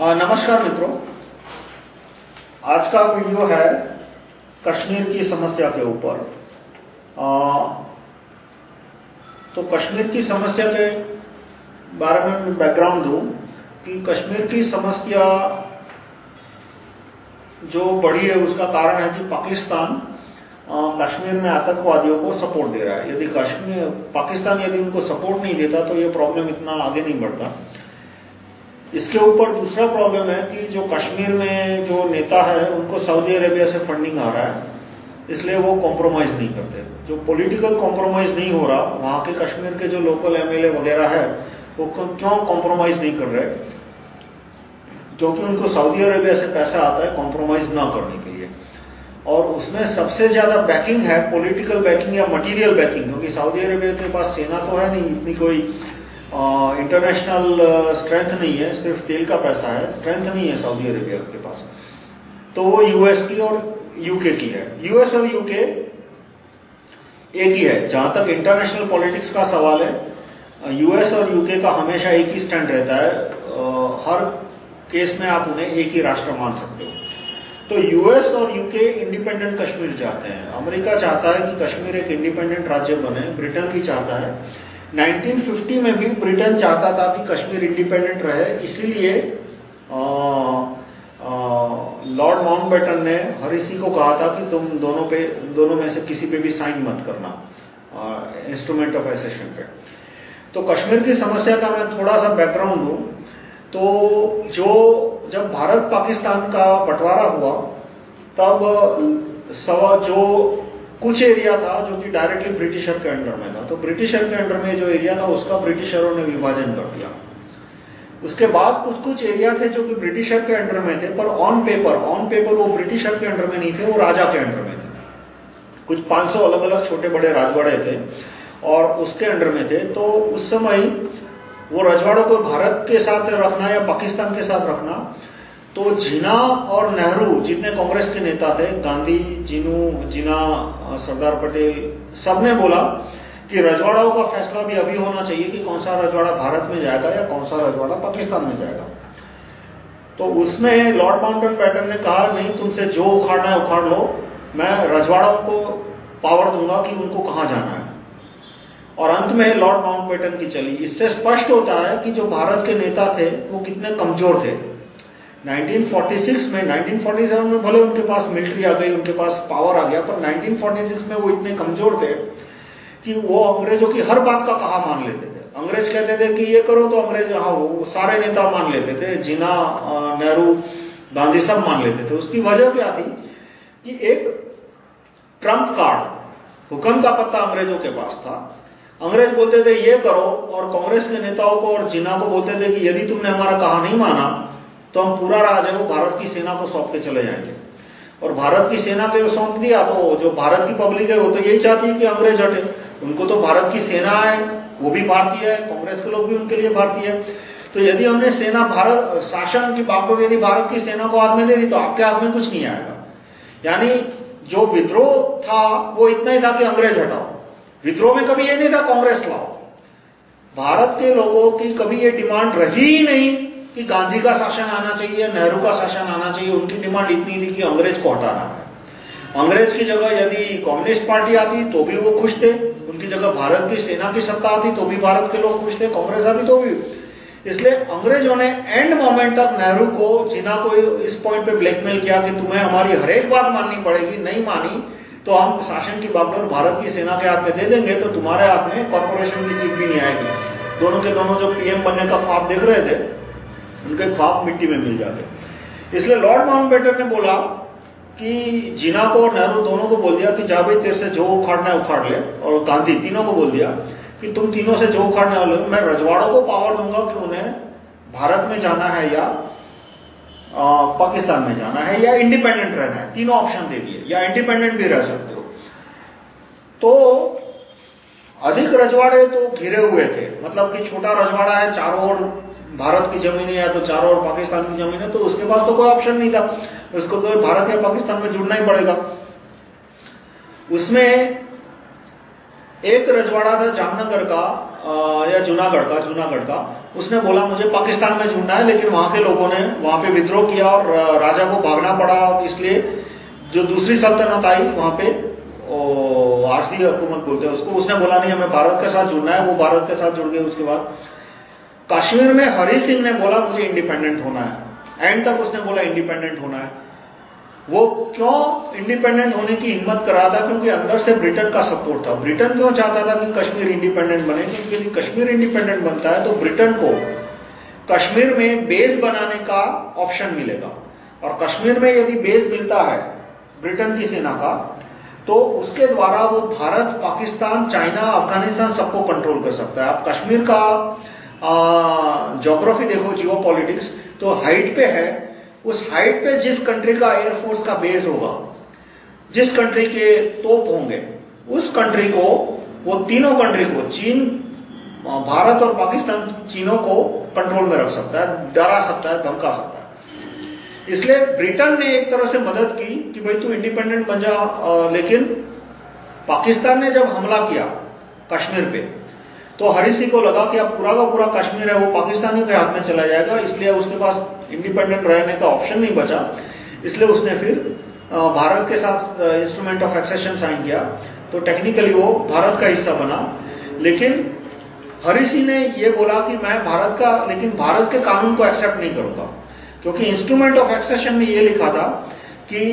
नमस्कार मित्रों। आज का वीडियो है कश्मीर की समस्या के ऊपर। तो कश्मीर की समस्या के बारे में मैं बैकग्राउंड दूँ कि कश्मीर की समस्या जो बड़ी है, उसका कारण है कि पाकिस्तान कश्मीर में आतंकवादियों को सपोर्ट दे रहा है। यदि कश्मीर, पाकिस्तान यदि उनको सपोर्ट नहीं देता तो ये प्रॉब्लम इतना आगे नहीं बढ़ता। इसके ऊपर दूसरा प्रॉब्लम है कि जो कश्मीर में जो नेता है, उनको सऊदी अरेबिया से फंडिंग आ रहा है। इसलिए वो कॉम्प्रोमाइज नहीं करते। जो पॉलिटिकल कॉम्प्रोमाइज नहीं हो रहा, वहाँ के कश्मीर के जो लोकल एमएलए वगैरह है, वो क्यों कॉम्प्रोमाइज नहीं कर रहे? क्योंकि उनको सऊदी अरेबिया से पैसा आता है कॉम्प्रोमाइज ना करने के लिए। और उसमें सबसे ज़्यादा बैकिंग है पॉलिटिकल बैकिंग या मटेरियल बैकिंग क्योंकि सऊदी अरेबिया के पास सेना तो है नहीं, इतनी कोई इंटरनेशनल स्ट्रेंथ नहीं है, सिर्फ़ तेल का पैसा है स्ट्रेंथ नहीं है सऊदी अरेबिया के पास। तो वो यूएस की और यूके की है। यूएस और यूके एक ही है। जहाँ तक इंटरनेशनल पॉलिटिक्स का सवाल है यूएस और यूके का हमेशा एक ही स्टैंड रहता है। हर केस में आप उन्हें एक ही राष्ट्र मान सकते हो। तो यूएस और यूके इंडिपेंडेंट कश्मीर चाहते हैं। अमेरिका चाहता है कि कश्मीर एक इंडिपेंडेंट राज्य बने, ब्रिटेन भी चाहता है। 1950 में भी ब्रिटेन चाहता था कि कश्मीर इंडिपेंडेंट रहे, इसीलिए लॉर्ड माउंटबेटन ने हरिसी को कहा था कि तुम दोनों पे दोनों में से किसी पे भी साइन मत करना इंस्ट्रूमेंट ऑफ़ एसेशन पे। तो कश्मीर की समस्या का मैं थोड़ा सा बैकग्राउंड दूँ तो जो, जब भारत पाकिस्तान का बंटवारा हुआ, तब सवा जो कुछ एरिया था जो कि डायरेक्टली ब्रिटिशर के अंडर में था। तो ब्रिटिशर के अंडर में जो एरिया था, उसका ब्रिटिशरों ने विभाजन कर दिया। उसके बाद कुछ कुछ एरिया थे जो कि ब्रिटिशर के अंडर में थे, पर ऑन पेपर ऑन पेपर वो ब्रिटिशर के अंडर में नहीं थे, वो राजा के अंडर में थे। कुछ 500 अलग अलग छोटे बड़े राजवाड़े थे और उसके अंडर में थे। तो उस समय वो रजवाड़ों को भारत के साथ रखना या पाकिस्तान के साथ रखना तो जीना और नेहरू जितने कांग्रेस के नेता थे, गांधी, जीनू, जीना, सरदार पटेल, सबने बोला कि रजवाड़ाओं का फैसला भी अभी होना चाहिए कि कौन सा रजवाड़ा भारत में जाएगा या कौन सा रजवाड़ा पाकिस्तान में जाएगा। तो उसमें लॉर्ड माउंटन पैटर्न ने कहा, नहीं, तुमसे जो उखाड़ना है, उखाड़ लो। मैं रजवाड़ाओं को पावर दूँगा कि उनको कहाँ जाना है। और अंत में लॉर्ड माउंट पैटर्न की चली। इससे स्पष्ट होता है कि जो भारत के नेता थे, वो कितने कमज़ोर थे। 1946 में 1947 में भले उनके पास मिलिट्री आ गई, उनके पास पावर आ गया, पर 1946 में वो इतने कमज़ोर थे कि वो अंग्रेज़ों की हर बात का कहा मान लेते थे। अंग्रेज़ कहते थे कि ये करो तो अंग्रेज़ हाँ वो सारे नेता मान लेते थे, जीना नेहरू, गांधी सब मान लेते थे। उसकी वजह क्या थी कि एक ट्रंप कार्ड हुक्म का पत्ता अंग्रेज़ों के पास था। अंग्रेज़ बोलते थे, ये करो, और कांग्रेस के नेताओं को और जिना को बोलते थे कि यदि तुमने हमारा कहा नहीं माना तो हम पूरा राज है वो भारत की सेना को सौंप के चले जाएँगे। और भारत की सेना को सौंप दिया तो जो भारत की पब्लिक है, वो तो यही चाहती है कि अंग्रेज़ हटे। उनको तो भारत की सेना है, वो भी भारतीय है, कांग्रेस के लोग भी उनके लिए भारतीय है। तो यदि हमने सेना भारत, शासन की बात को यदि भारत की सेना को हाथ में दे दी तो आपके हाथ में कुछ नहीं आएगा। यानी जो विद्रोह था, वो इतना ही था कि अंग्रेज़ हटाओ। विद्रोह में कभी ये नहीं था, कांग्रेस लाओ। भारत के लोगों की कभी ये डिमांड रही ही नहीं। कि गांधी का शासन आना चाहिए, नेहरू का शासन आना चाहिए, उनकी डिमांड इतनी थी कि अंग्रेज़ को हटाना है। अंग्रेज़ की जगह यदि कम्युनिस्ट पार्टी आती तो भी वो खुश थे। उनकी जगह भारत की सेना की सत्ता आती तो भी भारत के लोग खुश थे, कांग्रेस आती तो भी। इसलिए अंग्रेज़ों ने एंड मोमेंट तक नेहरू को जिना को इस पॉइंट पे ब्लैकमेल किया कि तुम्हें हमारी हर एक बात माननी पड़ेगी, नहीं मानी तो हम शासन की बागडोर भारत की सेना के हाथ में दे देंगे तो तुम्हारे हाथ में कॉरपोरेशन की सीट भी नहीं आएगी। दोनों के दोनों जो पीएम बनने का ख्वाब देख रहे थे उनके ख्वाब मिट्टी में मिल जाते। इसलिए लॉर्ड माउंटबेटन ने बोला कि जीना को और नेहरू दोनों को बोल दिया कि जा भाई तेरे से जो उखाड़ना है उखाड़ ले और गांधी तीनों को बोल दिया कि तुम तीनों से जो उखाड़ने वाले मैं रजवाड़ों को पावर दूँगा कि उन्हें भारत में जाना है या आ, पाकिस्तान में जाना है या इंडिपेंडेंट रहना है। तीनों ऑप्शन दे दिए या इंडिपेंडेंट भी रह सकते हो। तो अधिक रजवाड़े तो घिरे हुए थे मतलब कि छोटा रजवाड़ा है चारों ओर भारत की ज़मीन है या तो चारों ओर पाकिस्तान की ज़मीन है तो उसके पास तो कोई ऑप्शन नहीं था। उसको तो भारत या पाकिस्तान में जुड़ना ही पड़ेगा। उसमें एक रजवाड़ा था जामनगर का या जूनागढ़ का जूनागढ़ का। उसने बोला, मुझे पाकिस्तान में जुड़ना है, लेकिन वहाँ के लोगों ने, वहाँ पे विद्रोह किया और राजा को भागना पड़ा। इसलिए जो दूसरी सल्तनत आई वहाँ पे आरसी हुकूमत बोलते हैं उसको, उसने बोला, नहीं, हमें भारत के साथ जुड़ना है, वो भारत के साथ जुड़ गए। उसके बाद कश्मीर में हरी सिंह ने बोला, मुझे इंडिपेंडेंट होना है. एंड तक उसने बोला इंडिपेंडेंट होना है. वो क्यों इंडिपेंडेंट होने की हिम्मत कर रहा था? क्योंकि अंदर से ब्रिटेन का सपोर्ट था। ब्रिटेन क्यों चाहता था कि कश्मीर इंडिपेंडेंट बने? क्योंकि यदि कश्मीर इंडिपेंडेंट बनता है तो ब्रिटेन को कश्मीर में बेस बनाने का ऑप्शन मिलेगा। और कश्मीर में यदि बेस मिलता है ब्रिटेन की सेना का तो उसके द्वारा वो भारत, पाकिस्तान, चाइना, अफ़गानिस्तान सबको कंट्रोल कर सकता है। आप कश्मीर का जोग्राफी देखो, जियो पॉलिटिक्स तो हाइट पे है, उस हाइट पे जिस कंट्री का एयरफोर्स का बेस होगा, जिस कंट्री के तोप होंगे, उस कंट्री को, वो तीनों कंट्री को, चीन, भारत और पाकिस्तान चीनों को कंट्रोल में रख सकता है, डरा सकता है, धमका सकता है। इसलिए ब्रिटेन ने एक तरह से मदद की कि भाई तू इंडिपेंडेंट बन जा लेकिन पाकिस्तान ने जब हमला किया, कश्मीर पे तो सिंह को लगा कि अब पूरा का पूरा कश्मीर है, वो पाकिस्तानी के हाथ में चला जाएगा, इसलिए उसके पास इंडिपेंडेंट रहने का ऑप्शन नहीं बचा। इसलिए उसने फिर भारत के साथ इंस्ट्रूमेंट ऑफ़ एक्सेशन साइन किया। तो टेक्निकली वो भारत का हिस्सा बना। लेकिन हरी सिंह ने ये बोला कि मैं भारत का, लेकिन भारत के कानून को एक्सेप्ट नहीं करूँगा। क्योंकि इंस्ट्रूमेंट ऑफ़ एक्सेशन में ये लिखा था कि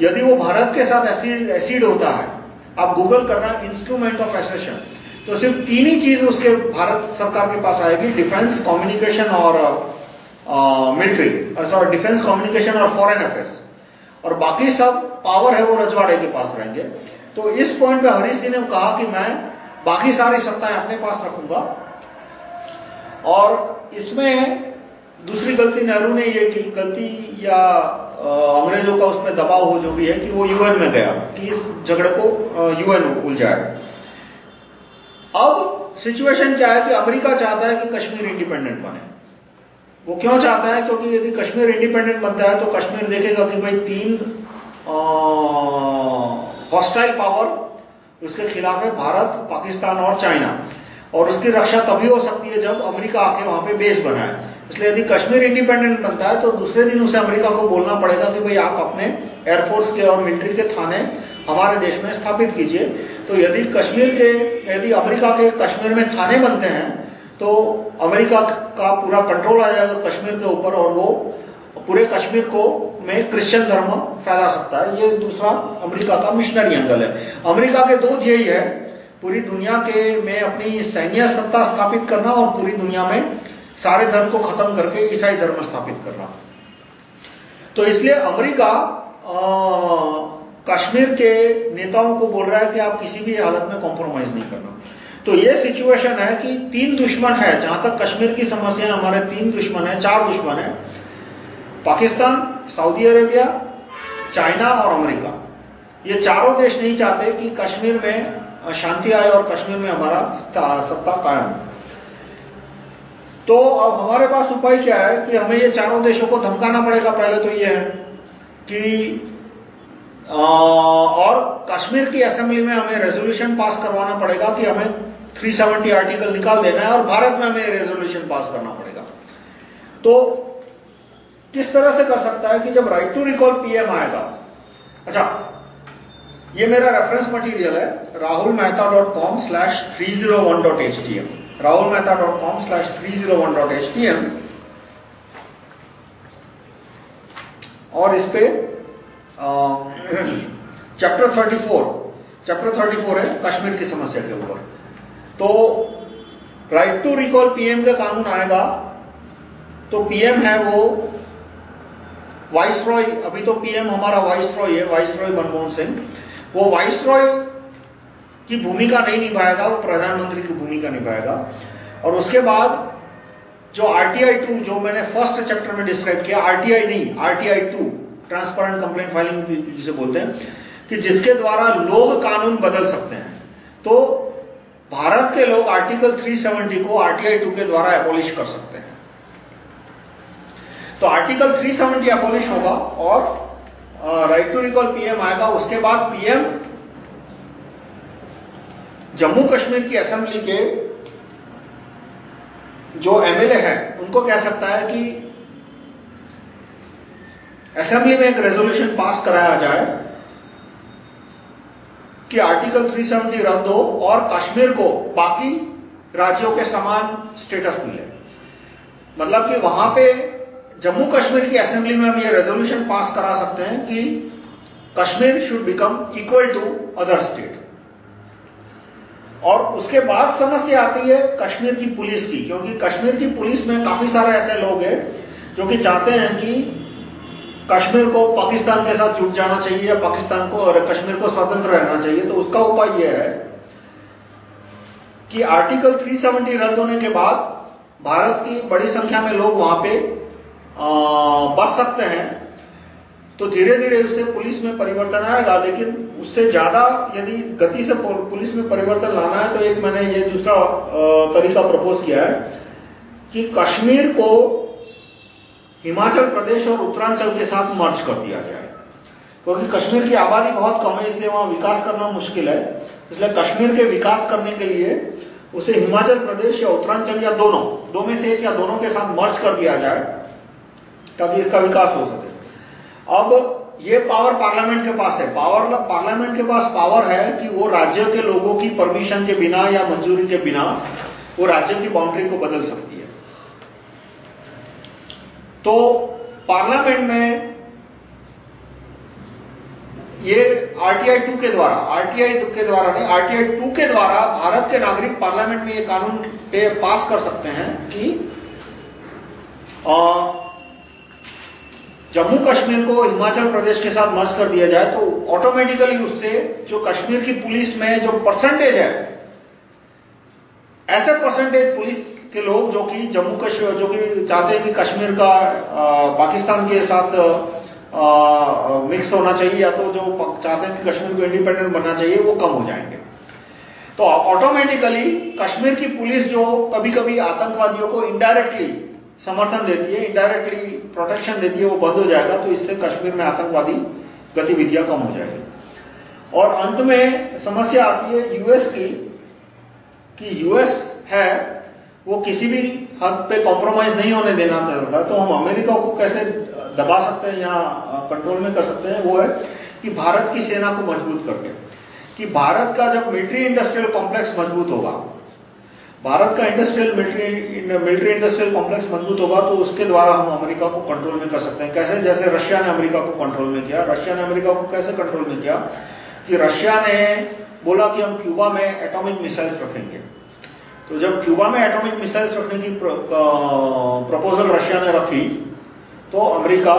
यदि वो भारत के साथ एसिड होता है, आप गूगल करना इंस्ट्रूमेंट ऑफ़ एक्सेशन तो सिर्फ़ तीन ही चीज़ उसके भारत सरकार के पास आएगी डिफेंस कम्युनिकेशन और मिलिट्री सॉरी डिफेंस कम्युनिकेशन और फॉरेन अफेयर्स और बाकी सब पावर है वो रजवाड़े के पास रहेंगे। तो इस पॉइंट पे हरीश जी ने कहा कि मैं बाकी सारी सत्ताएँ अपने पास रखूँगा। और इसमें दूसरी गलती नेहरू ने ये की, गलती या अंग्रेज़ों का उसमें दबाव हो जो भी है कि वो यूएन में गया, कि इस झगड़े को यूएन उलझाए अब सिचुएशन क्या है कि अमेरिका चाहता है कि कश्मीर इंडिपेंडेंट बने। वो क्यों चाहता है? क्योंकि यदि कश्मीर इंडिपेंडेंट बनता है तो कश्मीर देखेगा कि भाई तीन हॉस्टाइल पावर उसके खिलाफ है भारत, पाकिस्तान और चाइना। और उसकी रक्षा तभी हो सकती है जब अमेरिका आके वहाँ पे बेस बनाए। इसलिए यदि कश्मीर इंडिपेंडेंट बनता है तो दूसरे दिन उसे अमेरिका को बोलना पड़ेगा कि भाई आप अपने एयरफोर्स के और मिलिट्री के थाने हमारे देश में स्थापित कीजिए। तो यदि कश्मीर के, यदि अमेरिका के कश्मीर में थाने बनते हैं तो अमेरिका का पूरा कंट्रोल आ जाएगा कश्मीर के ऊपर और वो पूरे कश्मीर को में क्रिश्चियन धर्म फैला सकता है। ये दूसरा अमेरिका का मिशनरी एंगल है। अमेरिका के दो ध्येय है पूरी दुनिया के में अपनी सैन्य सत्ता स्थापित करना और पूरी दुनिया में सारे धर्म को खत्म करके ईसाई धर्म स्थापित करना। तो इसलिए अमेरिका कश्मीर के नेताओं को बोल रहा है कि आप किसी भी हालत में कॉम्प्रोमाइज नहीं करना। तो ये सिचुएशन है कि तीन दुश्मन है, जहाँ तक कश्मीर की समस्या हमारे तीन दुश्मन है, चार दुश्मन है। पाकिस्तान, सऊदी अरेबिया, चाइना और अमेरिका। ये चारों देश नहीं चाहते कि कश्मीर में शांति आए और कश्मीर में हमारा सत्ता कायम। तो अब हमारे पास उपाय क्या है कि हमें ये चारों देशों को धमकाना पड़ेगा, पहले तो ये है कि और कश्मीर की असेंबली में हमें रेजोल्यूशन पास करवाना पड़ेगा कि हमें 370 आर्टिकल निकाल देना है और भारत में हमें रेजोल्यूशन पास करना पड़ेगा। तो किस तरह से कर सकता है कि जब राइट टू रिकॉल पीएम आएगा अच्छा ये मेरा रेफरेंस मटेरियल है Rahul Mehta dot com slash three zero one dot H zero one dot H T M और इस पे chapter thirty four chapter thirty four है, कश्मीर की समस्या के ऊपर। तो राइट टू रिकॉल पीएम का कानून आएगा तो पीएम है वो वाइस रॉय अभी तो पीएम हमारा वाइस रॉय है वाइस रॉय मनमोहन सिंह। वो वाइस रॉय की भूमिका नहीं निभाएगा, वो प्रधानमंत्री की भूमिका निभाएगा। और उसके बाद जो आरटीआई टू जो मैंने फ़र्स्ट चैप्टर में डिस्क्राइब किया आरटीआई नहीं RTI two transparent complaint filing जिसे बोलते हैं, कि जिसके द्वारा लोग कानून बदल सकते हैं। तो भारत के लोग आर्टिकल 370 को आरटीआई 2 के द्वारा एबॉलिश कर सकते हैं। तो आर्टिकल 370 एबॉलिश होगा और राइट टू रिकॉल पीएम आएगा उसके बाद पीएम जम्मू कश्मीर की असेंबली के जो एमएलए है, उनको कह सकता है कि असेंबली में एक रेजोल्यूशन पास कराया जाए कि आर्टिकल 370 रद्द हो और कश्मीर को बाकी राज्यों के समान स्टेटस मिले। मतलब कि वहाँ पे जम्मू कश्मीर की असेंबली में हम ये रेजोल्यूशन पास करा सकते हैं कि Kashmir should become equal to other state और उसके बाद समस्या आती है कश्मीर की पुलिस की, क्योंकि कश्मीर की पुलिस में काफ़ी सारे ऐसे लोग हैं जो कि चाहते हैं कि कश्मीर को पाकिस्तान के साथ जुट जाना चाहिए या पाकिस्तान को और कश्मीर को स्वतंत्र रहना चाहिए। तो उसका उपाय यह है कि आर्टिकल 370 रद्द होने के बाद भारत की बड़ी संख्या में लोग वहाँ पे बस सकते हैं। तो धीरे धीरे उससे पुलिस में परिवर्तन आएगा। लेकिन उससे ज़्यादा यदि गति से पुलिस में परिवर्तन लाना है तो एक मैंने ये दूसरा तरीका प्रपोज किया है कि कश्मीर को हिमाचल प्रदेश और उत्तरांचल के साथ मर्ज कर दिया जाए। क्योंकि कश्मीर की आबादी बहुत कम है, इसलिए वहाँ विकास करना मुश्किल है। इसलिए कश्मीर के विकास करने के लिए उसे हिमाचल प्रदेश या उत्तरांचल या दोनों, दो में से एक या दोनों के साथ मर्ज कर दिया जाए। ताकि इसका विकास हो सके। अब ये पावर पार्लियामेंट के पास है। पावर पार्लियामेंट के पास पावर है कि वो राज्य के लोगों की परमिशन के बिना या मंजूरी के बिना वो राज्य की बाउंड्री को बदल सकती है। तो पार्लियामेंट में ये आरटीआई 2 के द्वारा आरटीआई 2 के द्वारा नहीं आरटीआई 2 के द्वारा भारत के नागरिक पार्लियामेंट में ये कानून पे पास कर सकते हैं कि जम्मू कश्मीर को हिमाचल प्रदेश के साथ मर्ज कर दिया जाए तो ऑटोमेटिकली उससे जो कश्मीर की पुलिस में जो परसेंटेज है, ऐसे परसेंटेज पुलिस के लोग जो कि जम्मू कश्मीर, जो कि चाहते हैं कि कश्मीर का पाकिस्तान के साथ मिक्स होना चाहिए, या तो जो चाहते हैं कि कश्मीर को इंडिपेंडेंट बनना चाहिए, वो कम हो जाएँगे। तो ऑटोमेटिकली कश्मीर की पुलिस जो कभी-कभी आतंकवादियों को इनडायरेक्टली समर्थन देती है इनडायरेक्टली प्रोटेक्शन देती है, वो बंद हो जाएगा तो इससे कश्मीर में आतंकवादी गतिविधियाँ कम हो जाएगी। और अंत में समस्या आती है यूएस की, कि यूएस है, वो किसी भी हद पे कॉम्प्रोमाइज नहीं होने देना चाहता तो हम अमेरिका को कैसे दबा सकते हैं, या कंट्रोल में कर सकते हैं, वो है कि भारत की सेना को मज़बूत करके। कि भारत का जब मिलिट्री इंडस्ट्रियल कॉम्प्लेक्स मज़बूत होगा भारत का industrial military military industrial complex मज़बूत होगा तो उसके द्वारा हम अमेरिका को कंट्रोल में कर सकते हैं। कैसे? जैसे रशिया ने अमेरिका को कंट्रोल में किया। रशिया ने अमेरिका को कैसे कंट्रोल में किया? कि रशिया ने बोला कि हम क्यूबा में एटॉमिक मिसाइल्स रखेंगे। तो जब क्यूबा में एटॉमिक मिसाइल्स रखने की प्रपोजल रशिया ने रखी तो अमेरिका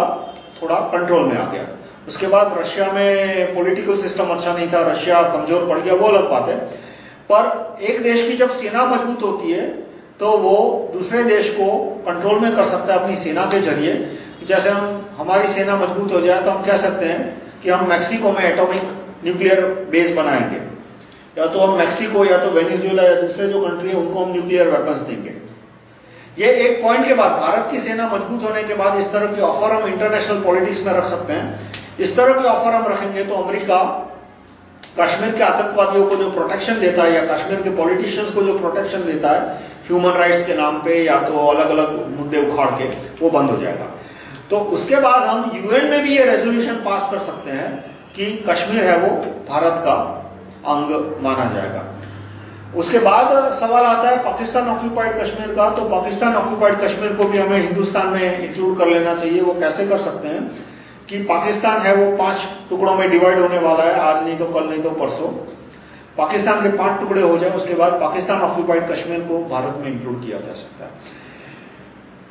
थोड़ा कंट्रोल में आ गया। उसके बाद रशिया में पॉलिटिकल सिस्टम अच्छा नहीं था। रशिया कमज़ोर पड़ गया। वो अलग बात है। पर एक देश की जब सेना मज़बूत होती है तो वो दूसरे देश को कंट्रोल में कर सकता है अपनी सेना के ज़रिए। जैसे हम, हमारी सेना मज़बूत हो जाए तो हम कह सकते हैं कि हम मैक्सिको में एटॉमिक न्यूक्लियर बेस बनाएँगे। या तो हम मैक्सिको, या तो वेनेजुएला, या दूसरे जो कंट्री है, उनको हम न्यूक्लियर वेपन्स देंगे। ये एक पॉइंट के बाद, भारत की सेना मज़बूत होने के बाद इस तरह की ऑफ़र हम इंटरनेशनल पॉलिटिक्स में रख सकते हैं। इस तरह के ऑफ़र हम रखेंगे तो अमेरिका कश्मीर के आतंकवादियों को जो प्रोटेक्शन देता है या कश्मीर के पॉलिटिशियंस को जो प्रोटेक्शन देता है ह्यूमन राइट्स के नाम पे या तो अलग-अलग मुद्दे उखाड़ के वो बंद हो जाएगा। तो उसके बाद हम यूएन में भी ये रेजोल्यूशन पास कर सकते हैं कि कश्मीर है वो भारत का अंग माना जाएगा। उसके बाद सवाल आता है पाकिस्तान ऑक्यूपाइड कश्मीर का तो पाकिस्तान ऑक्यूपाइड कश्मीर को भी हमें हिंदुस्तान में इंक्लूड कर लेना चाहिए, वो कैसे कर सकते हैं? कि पाकिस्तान है वो पाँच टुकड़ों में डिवाइड होने वाला है, आज नहीं तो कल नहीं तो परसों। पाकिस्तान के पाँच टुकड़े हो जाए, उसके बाद पाकिस्तान ऑक्यूपाइड कश्मीर को भारत में इंक्लूड किया जा सकता है।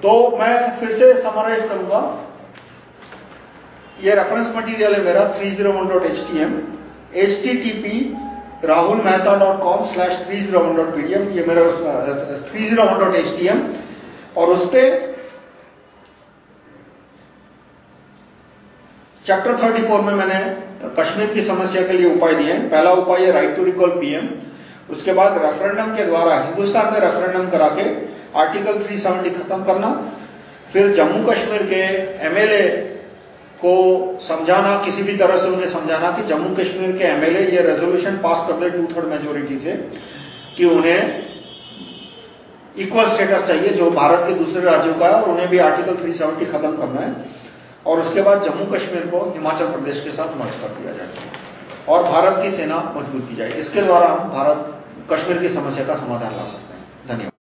तो मैं फिर से समराइज करूँगा। ये रेफरेंस मटेरियल है मेरा 301.htm http rahulmehta.com slash 301.pdf ये मेरा 301.htm और उस पर चैप्टर 34 में मैंने कश्मीर की समस्या के लिए उपाय दिए पहला उपाय है राइट टू रिकॉल पीएम उसके बाद रेफरेंडम के द्वारा हिंदुस्तान में रेफरेंडम करा के आर्टिकल 370 खत्म करना। फिर जम्मू कश्मीर के एमएलए को समझाना, किसी भी तरह से उन्हें समझाना कि जम्मू कश्मीर के एमएलए ये रेजोल्यूशन पास कर दे टू थर्ड मेजोरिटी से कि उन्हें इक्वल स्टेटस चाहिए जो भारत के दूसरे राज्यों का है और उन्हें भी आर्टिकल 370 खत्म करना है। और उसके बाद जम्मू कश्मीर को हिमाचल प्रदेश के साथ मर्ज कर दिया जाए। और भारत की सेना मज़बूत की जाए। इसके द्वारा हम भारत कश्मीर की समस्या का समाधान ला सकते हैं। धन्यवाद।